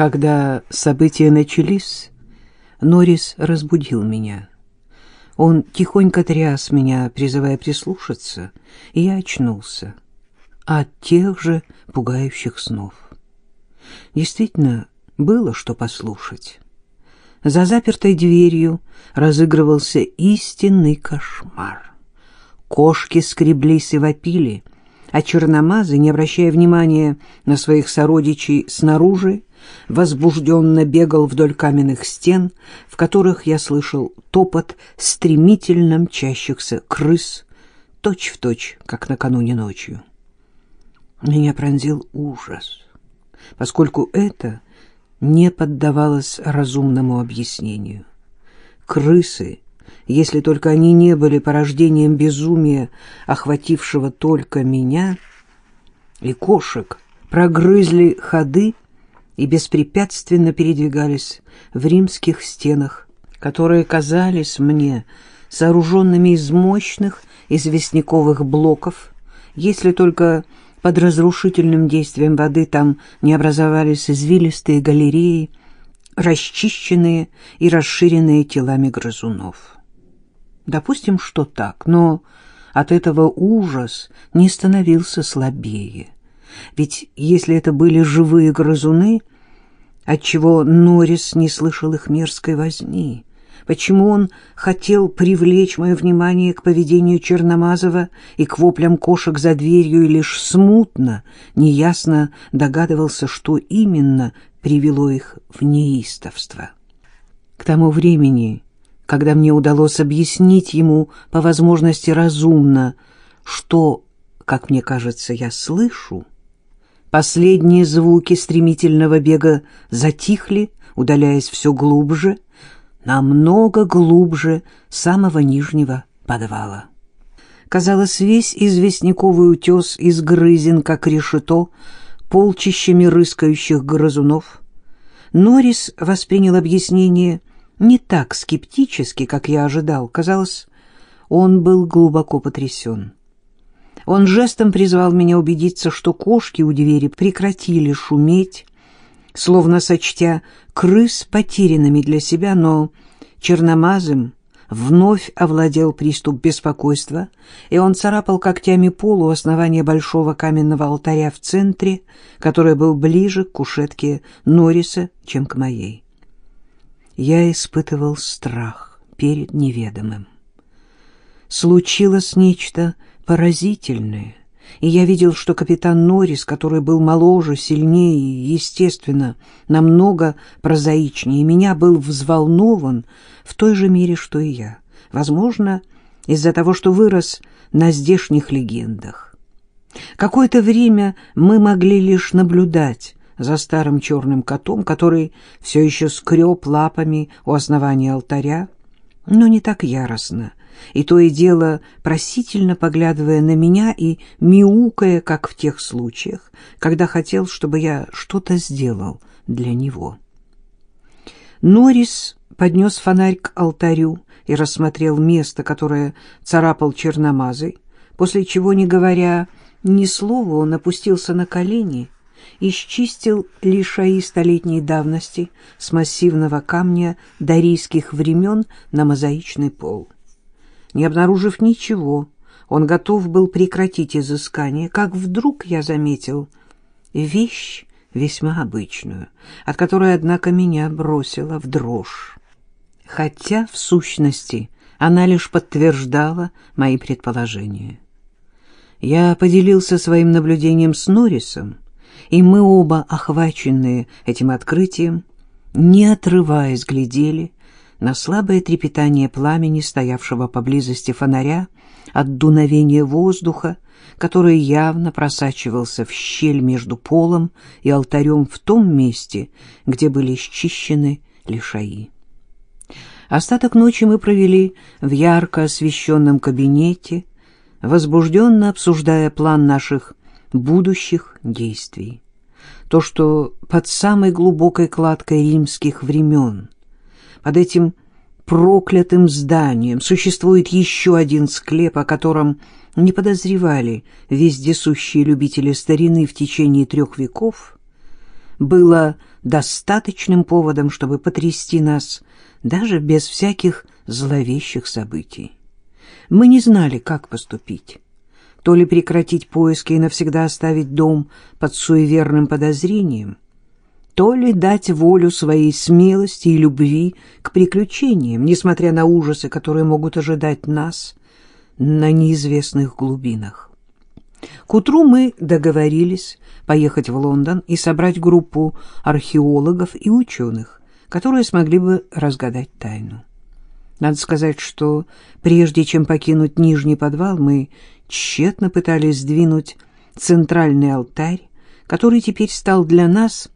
Когда события начались, Норрис разбудил меня. Он тихонько тряс меня, призывая прислушаться, и я очнулся от тех же пугающих снов. Действительно, было что послушать. За запертой дверью разыгрывался истинный кошмар. Кошки скреблись и вопили, а черномазы, не обращая внимания на своих сородичей снаружи, возбужденно бегал вдоль каменных стен, в которых я слышал топот стремительно мчащихся крыс, точь-в-точь, точь, как накануне ночью. Меня пронзил ужас, поскольку это не поддавалось разумному объяснению. Крысы, если только они не были порождением безумия, охватившего только меня, и кошек, прогрызли ходы и беспрепятственно передвигались в римских стенах, которые казались мне сооруженными из мощных известняковых блоков, если только под разрушительным действием воды там не образовались извилистые галереи, расчищенные и расширенные телами грызунов. Допустим, что так, но от этого ужас не становился слабее. Ведь если это были живые грызуны, отчего Норрис не слышал их мерзкой возни? Почему он хотел привлечь мое внимание к поведению Черномазова и к воплям кошек за дверью и лишь смутно, неясно догадывался, что именно привело их в неистовство? К тому времени, когда мне удалось объяснить ему по возможности разумно, что, как мне кажется, я слышу, Последние звуки стремительного бега затихли, удаляясь все глубже, намного глубже самого нижнего подвала. Казалось, весь известняковый утес изгрызен, как решето, полчищами рыскающих грызунов. Норрис воспринял объяснение не так скептически, как я ожидал. Казалось, он был глубоко потрясен. Он жестом призвал меня убедиться, что кошки у двери прекратили шуметь, словно сочтя крыс потерянными для себя, но черномазым вновь овладел приступ беспокойства, и он царапал когтями пол у основания большого каменного алтаря в центре, который был ближе к кушетке Норриса, чем к моей. Я испытывал страх перед неведомым. Случилось нечто поразительное, и я видел, что капитан Норрис, который был моложе, сильнее и, естественно, намного прозаичнее меня, был взволнован в той же мере, что и я. Возможно, из-за того, что вырос на здешних легендах. Какое-то время мы могли лишь наблюдать за старым черным котом, который все еще скреб лапами у основания алтаря, но не так яростно, и то и дело просительно поглядывая на меня и мяукая, как в тех случаях, когда хотел, чтобы я что-то сделал для него. Норрис поднес фонарь к алтарю и рассмотрел место, которое царапал черномазый, после чего, не говоря ни слова, он опустился на колени и счистил лишаи столетней давности с массивного камня дарийских времен на мозаичный пол. Не обнаружив ничего, он готов был прекратить изыскание, как вдруг я заметил вещь весьма обычную, от которой, однако, меня бросила в дрожь. Хотя, в сущности, она лишь подтверждала мои предположения. Я поделился своим наблюдением с Норрисом, и мы оба, охваченные этим открытием, не отрываясь, глядели на слабое трепетание пламени, стоявшего поблизости фонаря, от дуновения воздуха, который явно просачивался в щель между полом и алтарем в том месте, где были счищены лишаи. Остаток ночи мы провели в ярко освещенном кабинете, возбужденно обсуждая план наших будущих действий. То, что под самой глубокой кладкой римских времен — под этим проклятым зданием существует еще один склеп, о котором не подозревали вездесущие любители старины в течение трех веков, было достаточным поводом, чтобы потрясти нас даже без всяких зловещих событий. Мы не знали, как поступить. То ли прекратить поиски и навсегда оставить дом под суеверным подозрением, то ли дать волю своей смелости и любви к приключениям, несмотря на ужасы, которые могут ожидать нас на неизвестных глубинах. К утру мы договорились поехать в Лондон и собрать группу археологов и ученых, которые смогли бы разгадать тайну. Надо сказать, что прежде чем покинуть нижний подвал, мы тщетно пытались сдвинуть центральный алтарь, который теперь стал для нас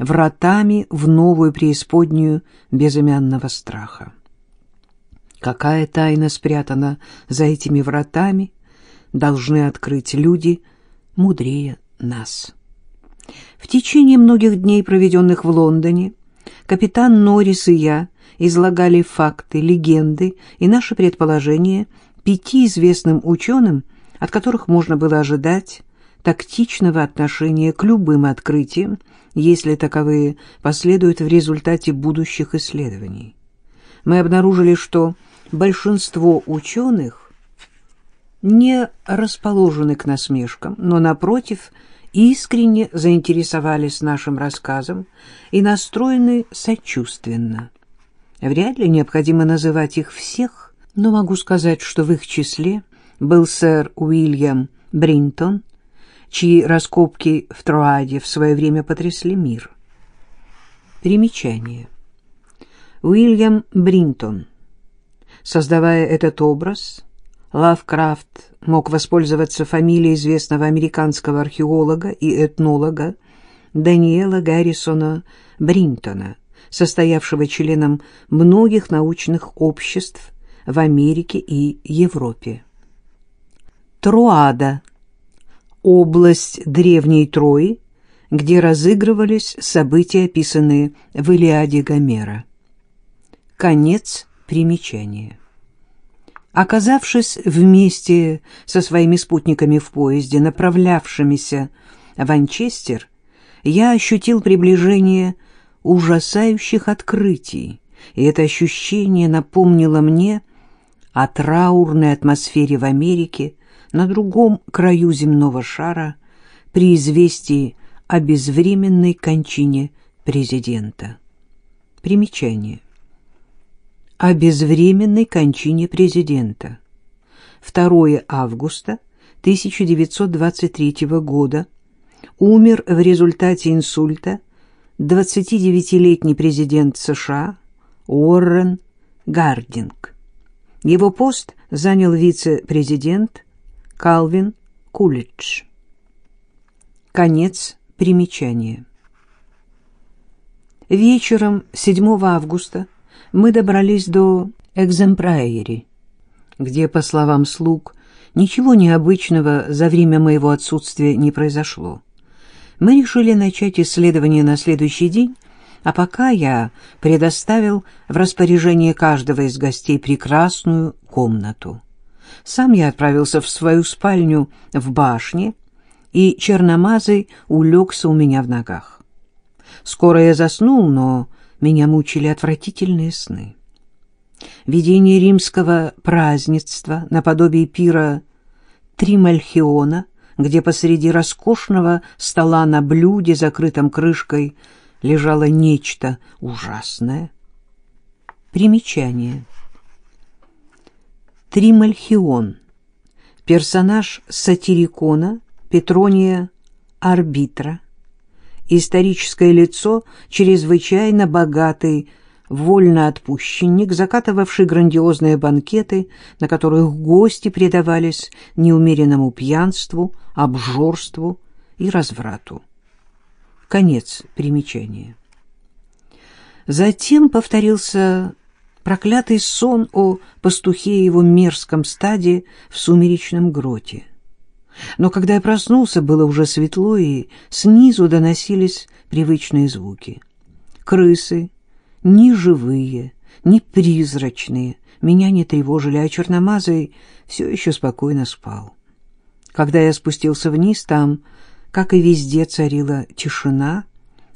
вратами в новую преисподнюю безымянного страха. Какая тайна спрятана за этими вратами, должны открыть люди мудрее нас. В течение многих дней, проведенных в Лондоне, капитан Норрис и я излагали факты, легенды и наши предположения пяти известным ученым, от которых можно было ожидать тактичного отношения к любым открытиям, если таковые последуют в результате будущих исследований. Мы обнаружили, что большинство ученых не расположены к насмешкам, но, напротив, искренне заинтересовались нашим рассказом и настроены сочувственно. Вряд ли необходимо называть их всех, но могу сказать, что в их числе был сэр Уильям Бринтон, чьи раскопки в Троаде в свое время потрясли мир. Примечание. Уильям Бринтон. Создавая этот образ, Лавкрафт мог воспользоваться фамилией известного американского археолога и этнолога Даниэла Гаррисона Бринтона, состоявшего членом многих научных обществ в Америке и Европе. Троада – область древней Трои, где разыгрывались события, описанные в Илиаде Гомера. Конец примечания. Оказавшись вместе со своими спутниками в поезде, направлявшимися в Анчестер, я ощутил приближение ужасающих открытий, и это ощущение напомнило мне о траурной атмосфере в Америке на другом краю земного шара при известии о безвременной кончине президента. Примечание о безвременной кончине президента. 2 августа 1923 года умер в результате инсульта 29-летний президент США Уоррен Гардинг. Его пост занял вице-президент Калвин Кулидж. Конец примечания. Вечером 7 августа мы добрались до Экземпрайери, где, по словам слуг, ничего необычного за время моего отсутствия не произошло. Мы решили начать исследование на следующий день, а пока я предоставил в распоряжение каждого из гостей прекрасную комнату. Сам я отправился в свою спальню в башне, и черномазый улегся у меня в ногах. Скоро я заснул, но меня мучили отвратительные сны. Видение римского празднества наподобие пира Тримальхиона, где посреди роскошного стола на блюде, закрытом крышкой, лежало нечто ужасное. Примечание. Тримальхион. Персонаж сатирикона Петрония Арбитра историческое лицо, чрезвычайно богатый вольноотпущенник, закатывавший грандиозные банкеты, на которых гости предавались неумеренному пьянству, обжорству и разврату. Конец примечания. Затем повторился проклятый сон о пастухе и его мерзком стаде в сумеречном гроте. Но когда я проснулся, было уже светло, и снизу доносились привычные звуки. Крысы, ни живые, ни призрачные, меня не тревожили, а черномазый все еще спокойно спал. Когда я спустился вниз, там, как и везде, царила тишина,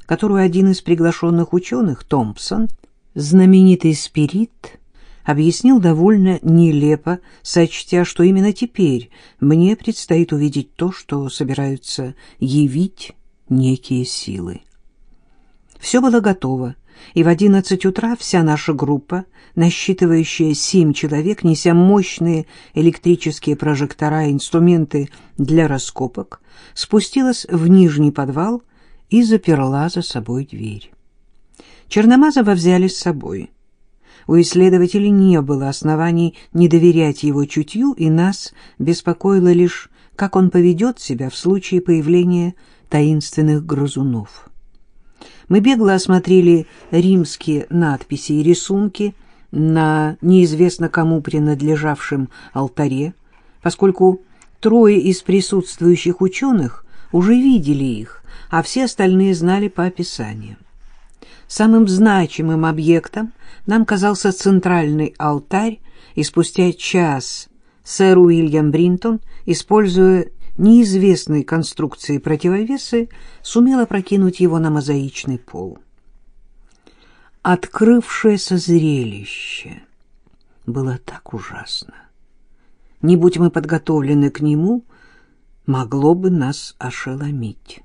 которую один из приглашенных ученых, Томпсон, знаменитый спирит, объяснил довольно нелепо, сочтя, что именно теперь мне предстоит увидеть то, что собираются явить некие силы. Все было готово, и в одиннадцать утра вся наша группа, насчитывающая семь человек, неся мощные электрические прожектора и инструменты для раскопок, спустилась в нижний подвал и заперла за собой дверь. Черномазова взяли с собой. У исследователей не было оснований не доверять его чутью, и нас беспокоило лишь, как он поведет себя в случае появления таинственных грызунов. Мы бегло осмотрели римские надписи и рисунки на неизвестно кому принадлежавшем алтаре, поскольку трое из присутствующих ученых уже видели их, а все остальные знали по описаниям. Самым значимым объектом нам казался центральный алтарь, и спустя час сэр Уильям Бринтон, используя неизвестной конструкции противовесы, сумела прокинуть его на мозаичный пол. Открывшееся зрелище было так ужасно. Не будь мы подготовлены к нему, могло бы нас ошеломить.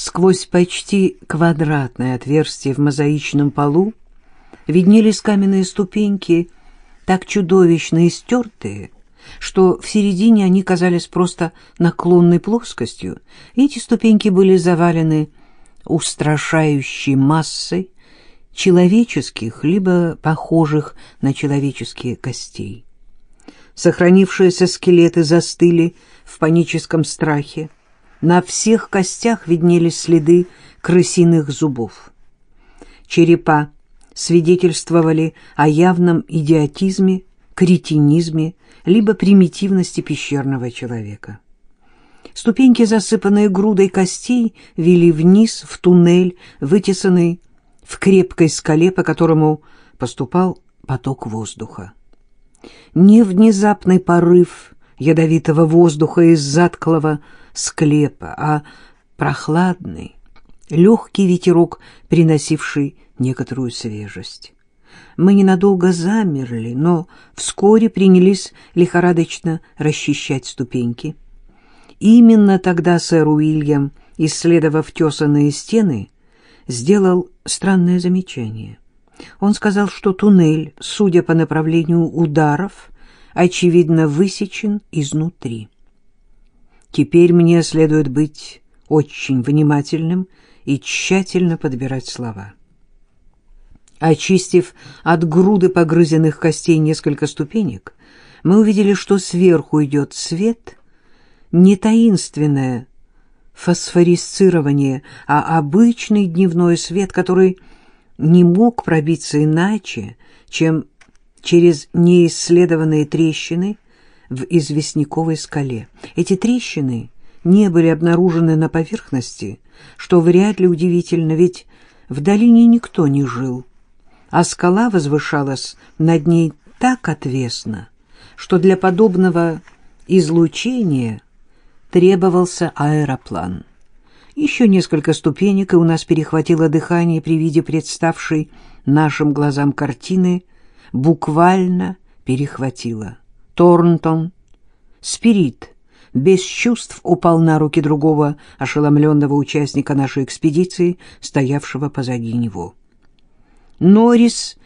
Сквозь почти квадратное отверстие в мозаичном полу виднелись каменные ступеньки, так чудовищно истертые, что в середине они казались просто наклонной плоскостью, и эти ступеньки были завалены устрашающей массой человеческих, либо похожих на человеческие костей. Сохранившиеся скелеты застыли в паническом страхе. На всех костях виднелись следы крысиных зубов. Черепа свидетельствовали о явном идиотизме, кретинизме, либо примитивности пещерного человека. Ступеньки, засыпанные грудой костей, вели вниз в туннель, вытесанный в крепкой скале, по которому поступал поток воздуха. Не внезапный порыв ядовитого воздуха из затклого склепа, а прохладный, легкий ветерок, приносивший некоторую свежесть. Мы ненадолго замерли, но вскоре принялись лихорадочно расчищать ступеньки. Именно тогда сэр Уильям, исследовав тесанные стены, сделал странное замечание. Он сказал, что туннель, судя по направлению ударов, очевидно высечен изнутри. Теперь мне следует быть очень внимательным и тщательно подбирать слова. Очистив от груды погрызенных костей несколько ступенек, мы увидели, что сверху идет свет, не таинственное фосфорисцирование, а обычный дневной свет, который не мог пробиться иначе, чем через неисследованные трещины в известняковой скале. Эти трещины не были обнаружены на поверхности, что вряд ли удивительно, ведь в долине никто не жил а скала возвышалась над ней так отвесно, что для подобного излучения требовался аэроплан. Еще несколько ступенек, и у нас перехватило дыхание при виде представшей нашим глазам картины, буквально перехватило. Торнтон, Спирит, без чувств упал на руки другого ошеломленного участника нашей экспедиции, стоявшего позади него. Норрис,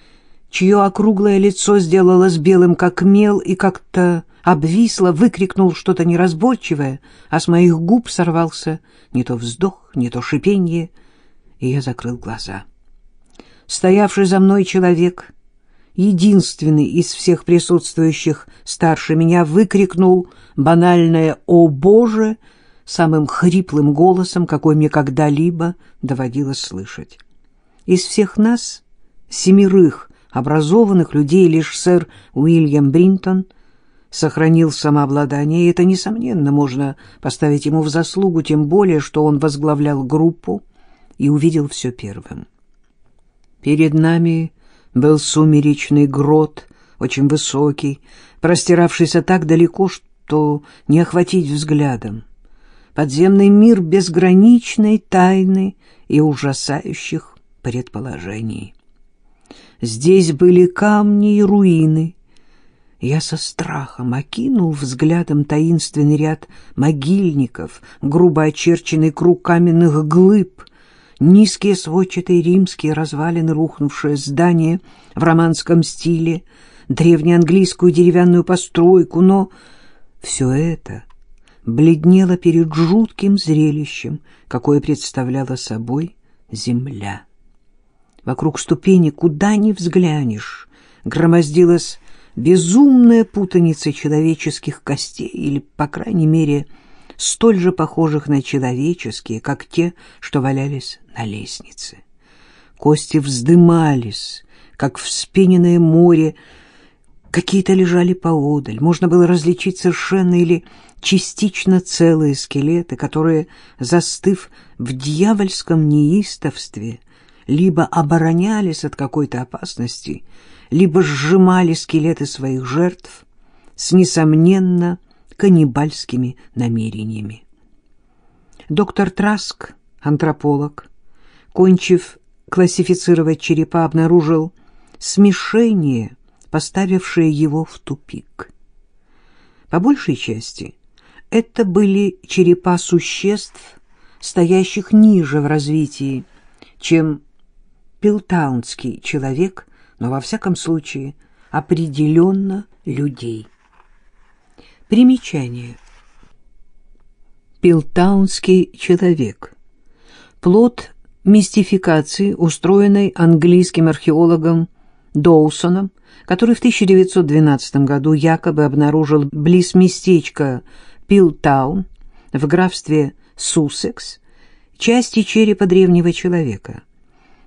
чье округлое лицо сделалось белым, как мел, и как-то обвисло, выкрикнул что-то неразборчивое, а с моих губ сорвался не то вздох, не то шипенье, и я закрыл глаза. Стоявший за мной человек, единственный из всех присутствующих старше меня, выкрикнул банальное «О Боже!» самым хриплым голосом, какой мне когда-либо доводилось слышать. Из всех нас семерых образованных людей лишь сэр Уильям Бринтон сохранил самообладание, и это, несомненно, можно поставить ему в заслугу, тем более, что он возглавлял группу и увидел все первым. Перед нами был сумеречный грот, очень высокий, простиравшийся так далеко, что не охватить взглядом. подземный мир безграничной тайны и ужасающих предположений. Здесь были камни и руины. Я со страхом окинул взглядом таинственный ряд могильников, грубо очерченный круг каменных глыб, низкие сводчатые римские развалины, рухнувшее здание в романском стиле, древнеанглийскую деревянную постройку, но все это бледнело перед жутким зрелищем, какое представляла собой земля. Вокруг ступени, куда ни взглянешь, громоздилась безумная путаница человеческих костей, или, по крайней мере, столь же похожих на человеческие, как те, что валялись на лестнице. Кости вздымались, как вспененное море, какие-то лежали поодаль. Можно было различить совершенно или частично целые скелеты, которые, застыв в дьявольском неистовстве, либо оборонялись от какой-то опасности, либо сжимали скелеты своих жертв с, несомненно, каннибальскими намерениями. Доктор Траск, антрополог, кончив классифицировать черепа, обнаружил смешение, поставившее его в тупик. По большей части это были черепа существ, стоящих ниже в развитии, чем пилтаунский человек, но во всяком случае определенно людей. Примечание. Пилтаунский человек. Плод мистификации, устроенной английским археологом Доусоном, который в 1912 году якобы обнаружил близ местечка Пилтаун в графстве Суссекс части черепа древнего человека.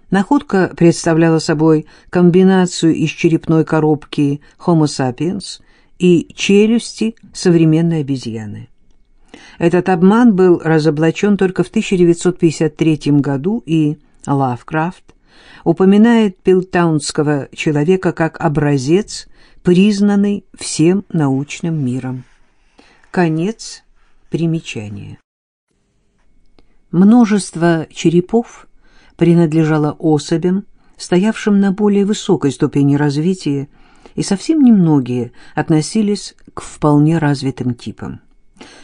Находка представляла собой комбинацию из черепной коробки Homo sapiens и челюсти современной обезьяны. Этот обман был разоблачен только в 1953 году, и Лавкрафт упоминает пилтаунского человека как образец, признанный всем научным миром. Конец примечания. Множество черепов принадлежало особям, стоявшим на более высокой ступени развития, и совсем немногие относились к вполне развитым типам.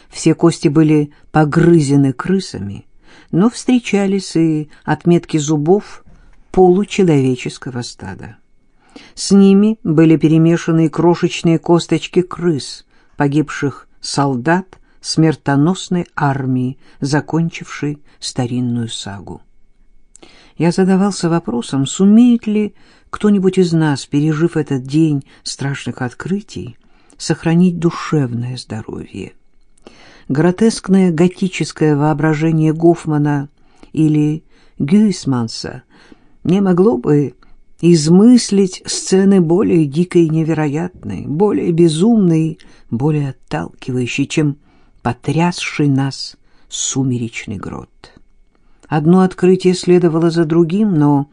Все кости были погрызены крысами, но встречались и отметки зубов получеловеческого стада. С ними были перемешаны крошечные косточки крыс, погибших солдат смертоносной армии, закончившей старинную сагу. Я задавался вопросом, сумеет ли кто-нибудь из нас, пережив этот день страшных открытий, сохранить душевное здоровье. Гротескное готическое воображение Гофмана или Гюйсманса не могло бы измыслить сцены более дикой и невероятной, более безумной, более отталкивающей, чем потрясший нас сумеречный грот. Одно открытие следовало за другим, но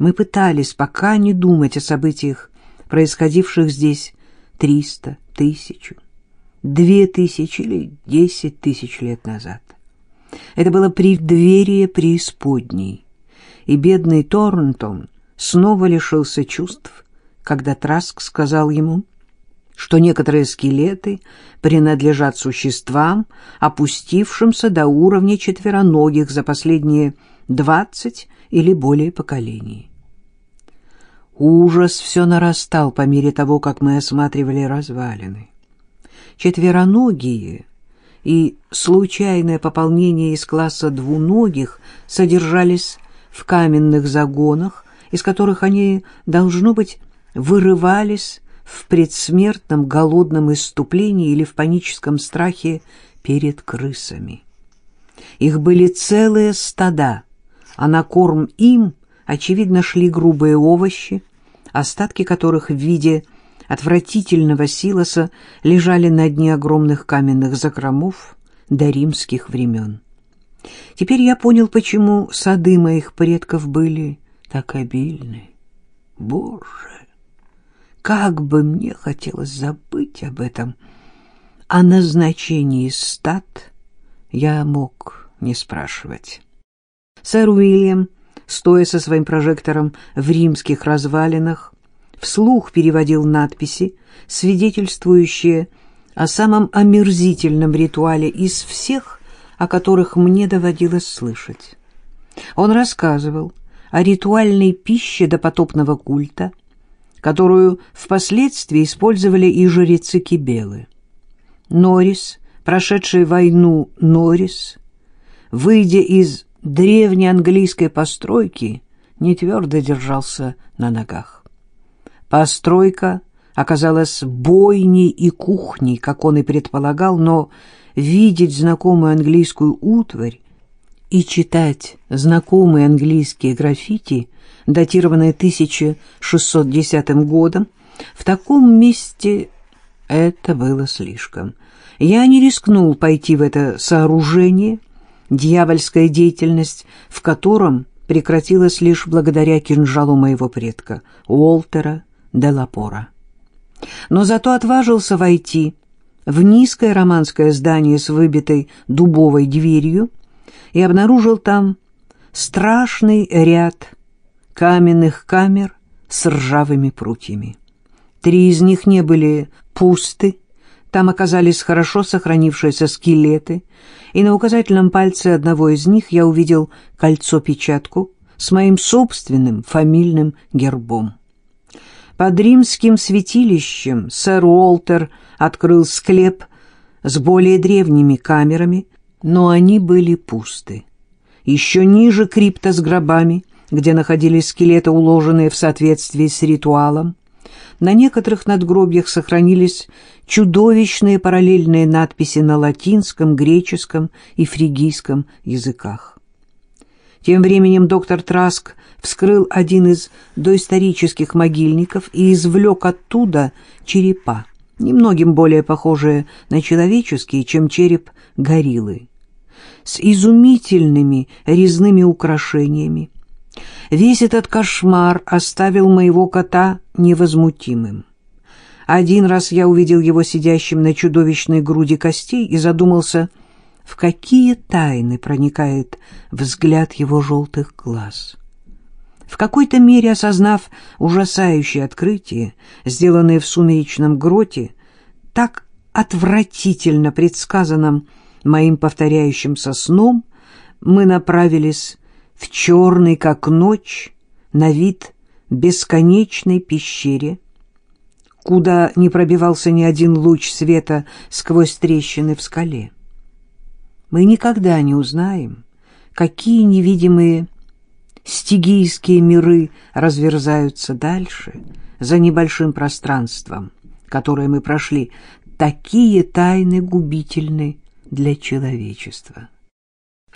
мы пытались пока не думать о событиях, происходивших здесь триста, тысячу, две тысячи или десять тысяч лет назад. Это было преддверие преисподней, и бедный Торнтон снова лишился чувств, когда Траск сказал ему, что некоторые скелеты принадлежат существам, опустившимся до уровня четвероногих за последние двадцать или более поколений. Ужас все нарастал по мере того, как мы осматривали развалины. Четвероногие и случайное пополнение из класса двуногих содержались в каменных загонах, из которых они, должно быть, вырывались в предсмертном голодном иступлении или в паническом страхе перед крысами. Их были целые стада, а на корм им, очевидно, шли грубые овощи, остатки которых в виде отвратительного силоса лежали на дне огромных каменных закромов до римских времен. Теперь я понял, почему сады моих предков были так обильны. Боже! Как бы мне хотелось забыть об этом, о назначении стад Я мог не спрашивать. Сэр Уильям, стоя со своим прожектором в римских развалинах, вслух переводил надписи, свидетельствующие о самом омерзительном ритуале из всех, о которых мне доводилось слышать. Он рассказывал о ритуальной пище допотопного культа, которую впоследствии использовали и жрецы Кибелы. Норрис, прошедший войну Норрис, выйдя из древней английской постройки, не твердо держался на ногах. Постройка оказалась бойней и кухней, как он и предполагал, но видеть знакомую английскую утварь и читать знакомые английские граффити, датированные 1610 годом, в таком месте это было слишком. Я не рискнул пойти в это сооружение, дьявольская деятельность в котором прекратилась лишь благодаря кинжалу моего предка, Уолтера де Лапора. Но зато отважился войти в низкое романское здание с выбитой дубовой дверью и обнаружил там страшный ряд каменных камер с ржавыми прутьями. Три из них не были пусты, там оказались хорошо сохранившиеся скелеты, и на указательном пальце одного из них я увидел кольцо-печатку с моим собственным фамильным гербом. Под римским святилищем сэр Уолтер открыл склеп с более древними камерами, но они были пусты. Еще ниже крипта с гробами, где находились скелеты, уложенные в соответствии с ритуалом, на некоторых надгробьях сохранились чудовищные параллельные надписи на латинском, греческом и фригийском языках. Тем временем доктор Траск вскрыл один из доисторических могильников и извлек оттуда черепа, немногим более похожие на человеческие, чем череп гориллы, с изумительными резными украшениями, Весь этот кошмар оставил моего кота невозмутимым. Один раз я увидел его сидящим на чудовищной груди костей и задумался, в какие тайны проникает взгляд его желтых глаз. В какой-то мере осознав ужасающее открытие, сделанное в сумеречном гроте, так отвратительно предсказанным моим повторяющимся сном, мы направились в черной, как ночь, на вид бесконечной пещере, куда не пробивался ни один луч света сквозь трещины в скале. Мы никогда не узнаем, какие невидимые стигийские миры разверзаются дальше, за небольшим пространством, которое мы прошли, такие тайны губительны для человечества.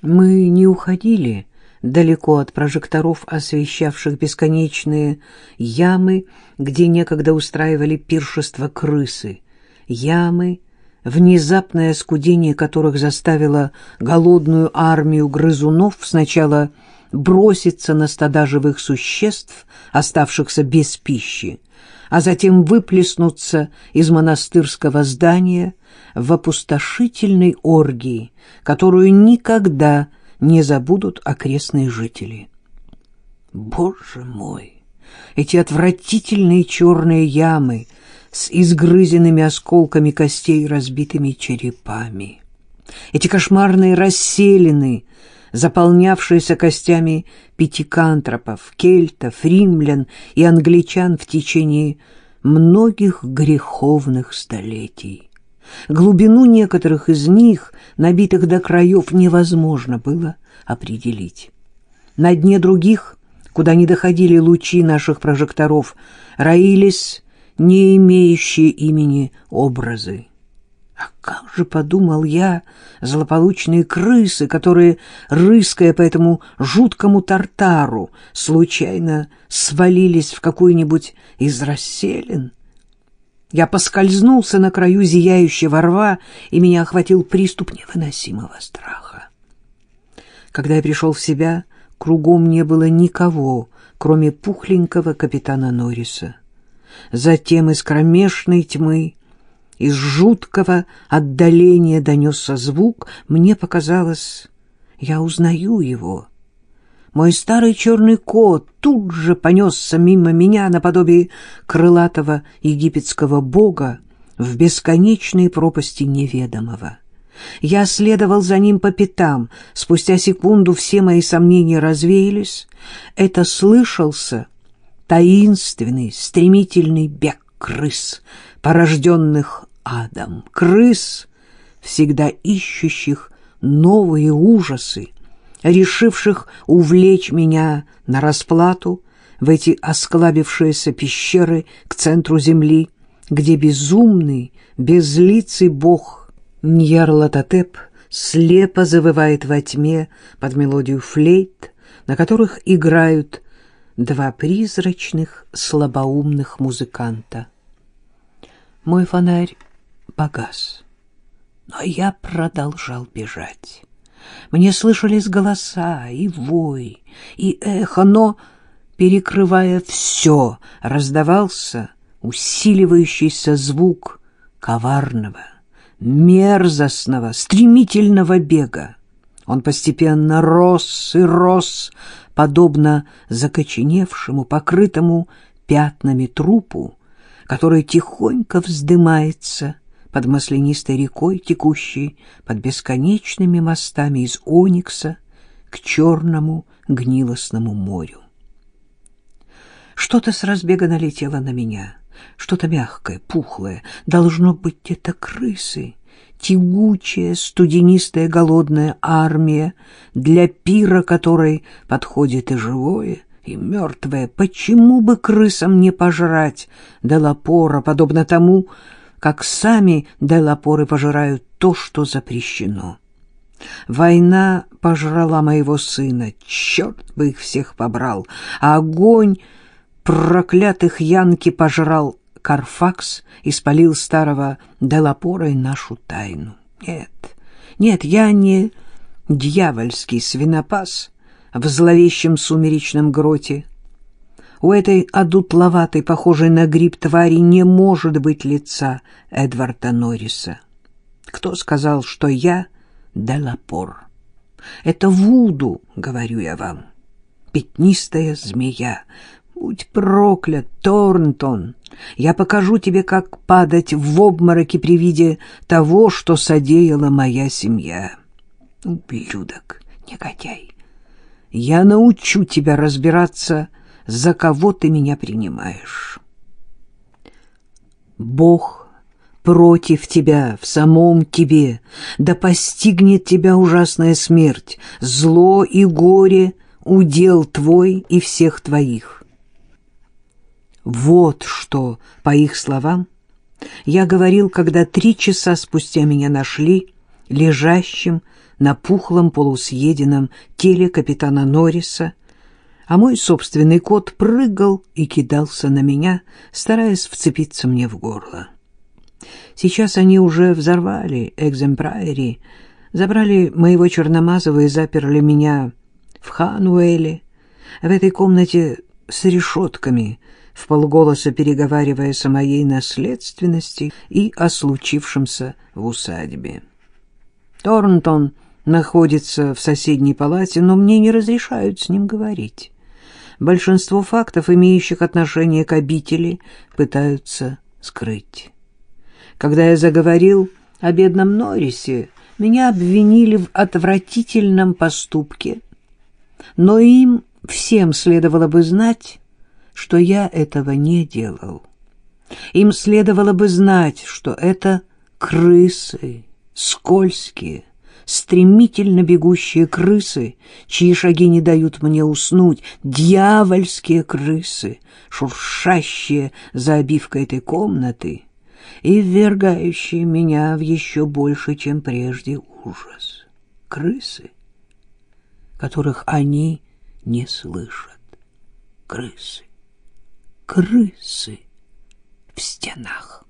Мы не уходили далеко от прожекторов, освещавших бесконечные ямы, где некогда устраивали пиршество крысы, ямы, внезапное скудение которых заставило голодную армию грызунов сначала броситься на стада живых существ, оставшихся без пищи, а затем выплеснуться из монастырского здания в опустошительной оргии, которую никогда не забудут окрестные жители. Боже мой! Эти отвратительные черные ямы с изгрызенными осколками костей и разбитыми черепами. Эти кошмарные расселины, заполнявшиеся костями пятикантропов, кельтов, римлян и англичан в течение многих греховных столетий. Глубину некоторых из них, набитых до краев, невозможно было определить. На дне других, куда не доходили лучи наших прожекторов, роились не имеющие имени образы. А как же, подумал я, злополучные крысы, которые, рыская по этому жуткому тартару, случайно свалились в какую-нибудь из расселин, я поскользнулся на краю зияющего рва, и меня охватил приступ невыносимого страха. Когда я пришел в себя, кругом не было никого, кроме пухленького капитана Норриса. Затем из кромешной тьмы Из жуткого отдаления донесся звук. Мне показалось, я узнаю его. Мой старый черный кот тут же понесся мимо меня наподобие крылатого египетского бога в бесконечные пропасти неведомого. Я следовал за ним по пятам. Спустя секунду все мои сомнения развеялись. Это слышался таинственный, стремительный бег крыс, порожденных адом. Крыс, всегда ищущих новые ужасы, решивших увлечь меня на расплату в эти осклабившиеся пещеры к центру земли, где безумный, безлицый бог Ньярлатотеп слепо завывает во тьме под мелодию флейт, на которых играют два призрачных слабоумных музыканта. Мой фонарь погас, но я продолжал бежать. Мне слышались голоса и вой, и эхо, но, перекрывая все, раздавался усиливающийся звук коварного, мерзостного, стремительного бега. Он постепенно рос и рос, подобно закоченевшему, покрытому пятнами трупу, который тихонько вздымается под маслянистой рекой, текущей под бесконечными мостами из оникса к черному гнилостному морю. Что-то с разбега налетело на меня, что-то мягкое, пухлое. Должно быть, это крысы, тягучая, студенистая, голодная армия, для пира которой подходит и живое, и мертвое. Почему бы крысам не пожрать Делапора, подобно тому, как сами Делапоры пожирают то, что запрещено? Война пожрала моего сына, черт бы их всех побрал, а огонь проклятых Янки пожрал Карфакс и спалил старого Делапора нашу тайну. Нет, нет, я не дьявольский свинопас в зловещем сумеречном гроте. У этой одутловатой, похожей на гриб твари, не может быть лица Эдварда Норриса. Кто сказал, что я Делапор? Это Вуду, говорю я вам, пятнистая змея, Будь проклят, Торнтон! Я покажу тебе, как падать в обмороки при виде того, что содеяла моя семья. Ублюдок, негодяй! Я научу тебя разбираться, за кого ты меня принимаешь. Бог против тебя, в самом тебе, да постигнет тебя ужасная смерть, зло и горе — удел твой и всех твоих. Вот что, по их словам, я говорил, когда три часа спустя меня нашли лежащим на пухлом полусъеденном теле капитана Норриса, а мой собственный кот прыгал и кидался на меня, стараясь вцепиться мне в горло. Сейчас они уже взорвали экземпрайри, забрали моего Черномазова и заперли меня в Хануэле, в этой комнате с решетками — в полголоса переговариваясь о моей наследственности и о случившемся в усадьбе. Торнтон находится в соседней палате, но мне не разрешают с ним говорить. Большинство фактов, имеющих отношение к обители, пытаются скрыть. Когда я заговорил о бедном Норрисе, меня обвинили в отвратительном поступке, но им всем следовало бы знать, что я этого не делал. Им следовало бы знать, что это крысы, скользкие, стремительно бегущие крысы, чьи шаги не дают мне уснуть, дьявольские крысы, шуршащие за обивкой этой комнаты и ввергающие меня в еще больше, чем прежде, ужас. Крысы, которых они не слышат. Крысы крысы в стенах.